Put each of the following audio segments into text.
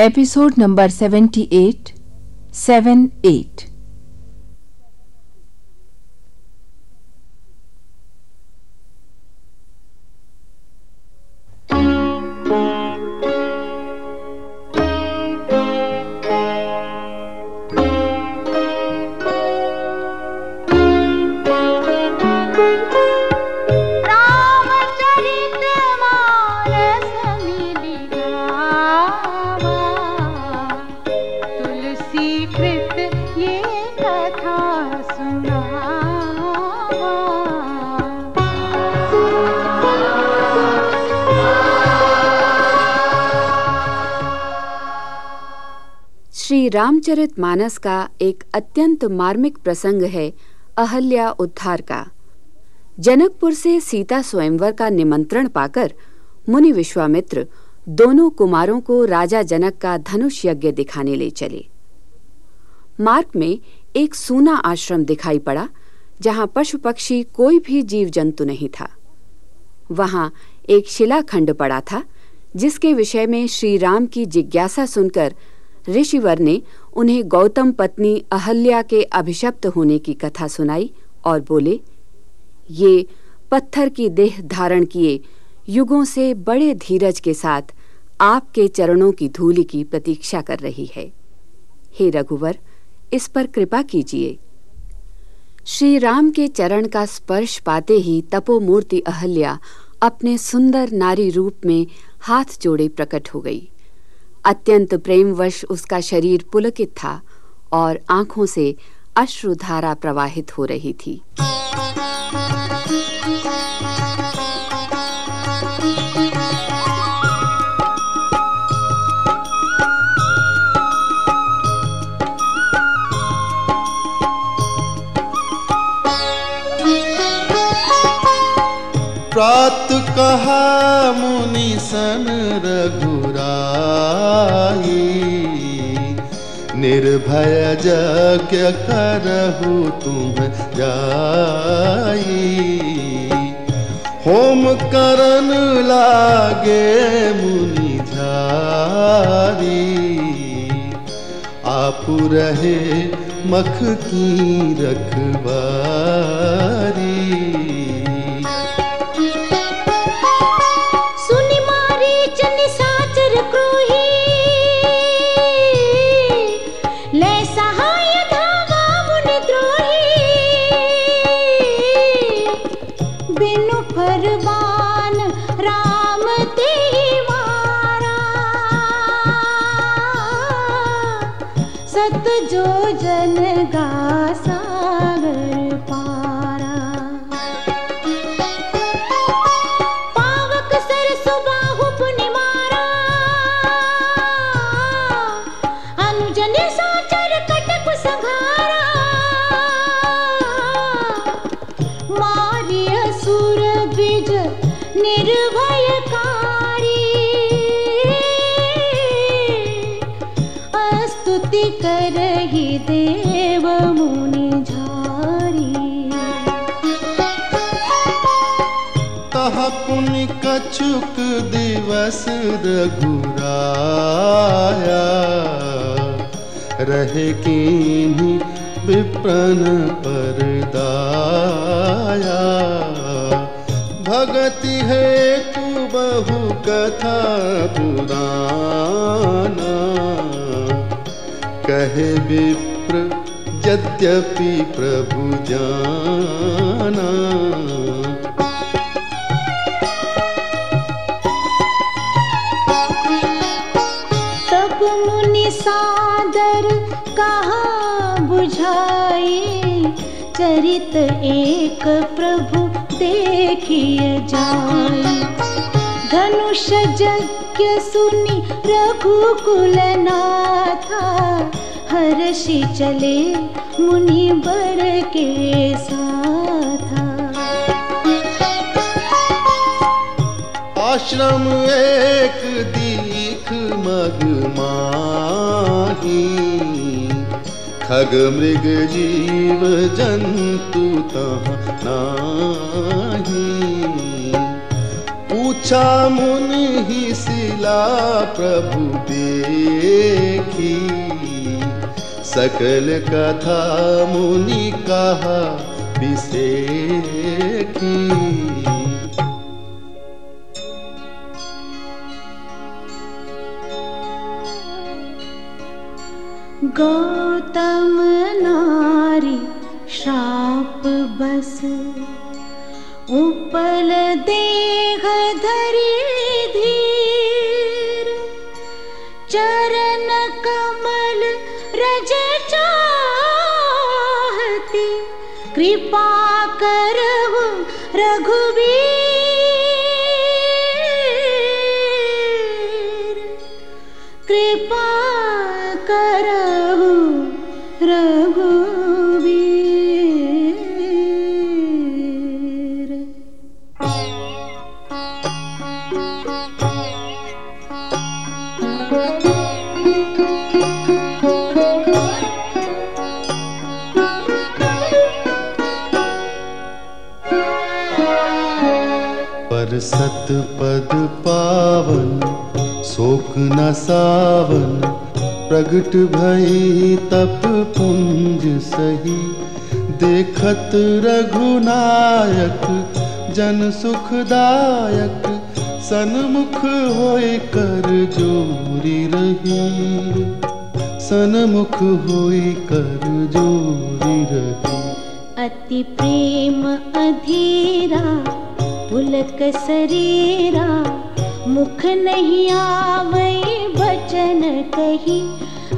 episode number 78 7 Shri Ramcharit Manas का एक अत्यंत मार्मिक प्रसंग है अहल्या उद्धार का। जनकपुर से सीता स्वयंवर का निमंत्रण पाकर मुनि विश्वामित्र दोनों कुमारों को राजा जनक का धनुष यज्ञ दिखाने ले चले। मार्ग में एक सूना आश्रम दिखाई पड़ा, जहाँ पशु पक्षी कोई भी जीव जंतु नहीं था। वहाँ एक शिलाखंड पड़ा था, जिसके विषय में श्री राम की जिज्ञासा सुनकर ऋषिवर ने उन्हें गौतम पत्नी अहल्या के अभिशप्त होने की कथा सुनाई और बोले, ये पत्थर की देह धारण किए युगों से बड़े धीरज के साथ आपके चरणों की धूलि की प्रतीक्षा कर रही है। हे रघुवर, इस पर कृपा कीजिए। श्री राम के चरण का स्पर्श पाते ही तपोमूर्ति अहल्या अपने सुंदर नारी रूप में हाथ जोड़े प्रकट हो गई। अत्यंत प्रेमवश उसका शरीर पुलकित था और आँखों से अश्रुधारा प्रवाहित हो रही थी। प्रात कहा मुनि सन रघुराई, निर्भय यज्ञ करहु तुम जाई। होम करन लागे मुनि झारी, आप रहे मख की रखबारी करहि देव मुनि झारी। तह पुनि कछुक दिवस रघुराया। रहे कीन्ही विप्रन पर दाया भगति हेतु बहु कथा पुराना। कहे विप्र, यद्यपि प्रभु जाना। तब मुनि सादर कहा बुझाए? चरित एक प्रभु देखिए जाए। धनुष यज्ञ सुनी रघुकुल नाथा हर्षि चले मुनि बर के साथा। आश्रम एक दीख मग माही। खग मृग जीव जंतु नाही। पूछा मुनि ही शिला प्रभु देखी। सकल कथा मुनि कहा बिसेखी गौतम नारी श्राप बस उपल देह धरि धीर चरण सत पद पावन शोक न सावन प्रगट भई तप पुंज सही, देखत रघुनायक जन सुखदायक, सनमुख होय कर जोरी रही। सन्मुख होय कर जोरी रही। अति प्रेम अधीरा, पुलक शरीरा, मुख नहीं आवई बचन कही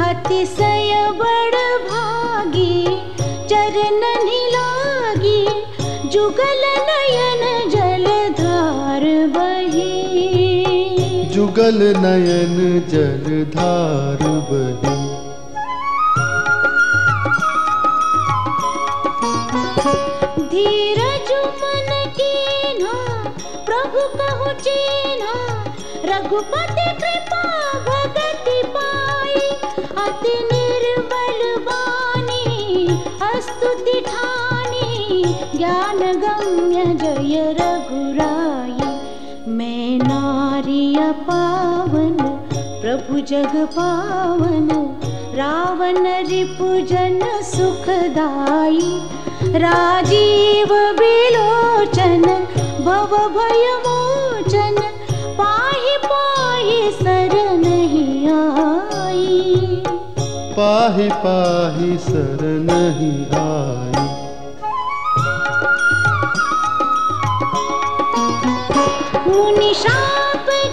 अतिशय बड़ भागी चरण लागी जुगल नयन जलधार बही। जुगल नयन जलधार बही। धीरज मन कीन्हा प्रभु कहु चीन्हा रघुपति ठानी ज्ञान गम्य जय रघुराई मैं नारिय पावन प्रभु जग पावन रावण रिपुजन सुखदाई राजीव बिलोचन भव भय मोचन पाहि पाहि शरण आई। पाहि पाहि सर आई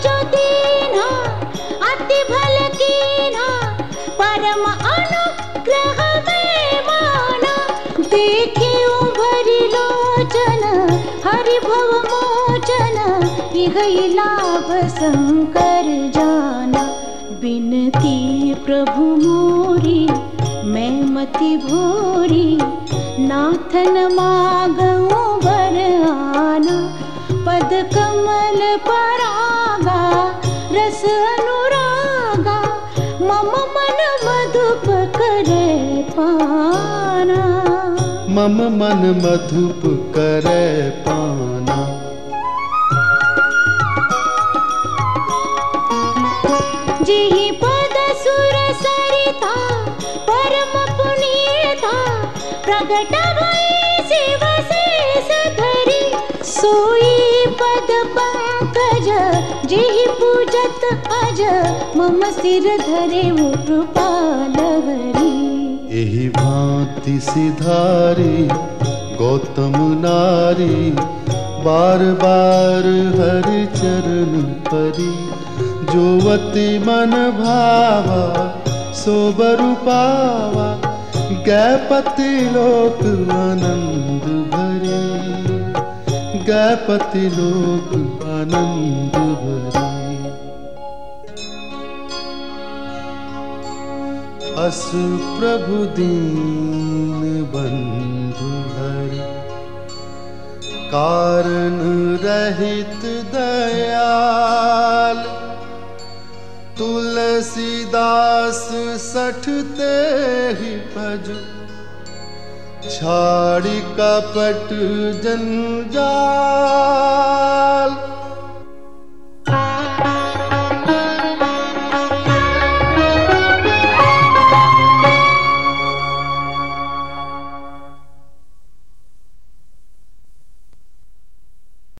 जो अति भल कीना, परम अनुग्रह में माना। देखे उभरी लोचन हरि भव मोचन, इहै लाभ शंकर जाना। बिनती प्रभु मोरी, मैं मति भोरी, नाथन मागऊं परागा रस अनुरागा मम मन मधुप करे पाना। मम मन मधुप करे पाना। जिहि पद सुर सरिता परम पुनीता प्रगट भई शिव शेष धरि सोई अज मम सिर धरे एहि भांति सिधारी, गौतम नारी, बार बार हरि चरण परी। जोवती मन भावा सोबरु पावा, गैपति लोक आनंद भरी। गैपति लोक आनंद भरी। अस प्रभु दीन बंधु हरि कारण रहित दयाल तुलसीदास सठते ही भज। छाड़ी कपट जंजाल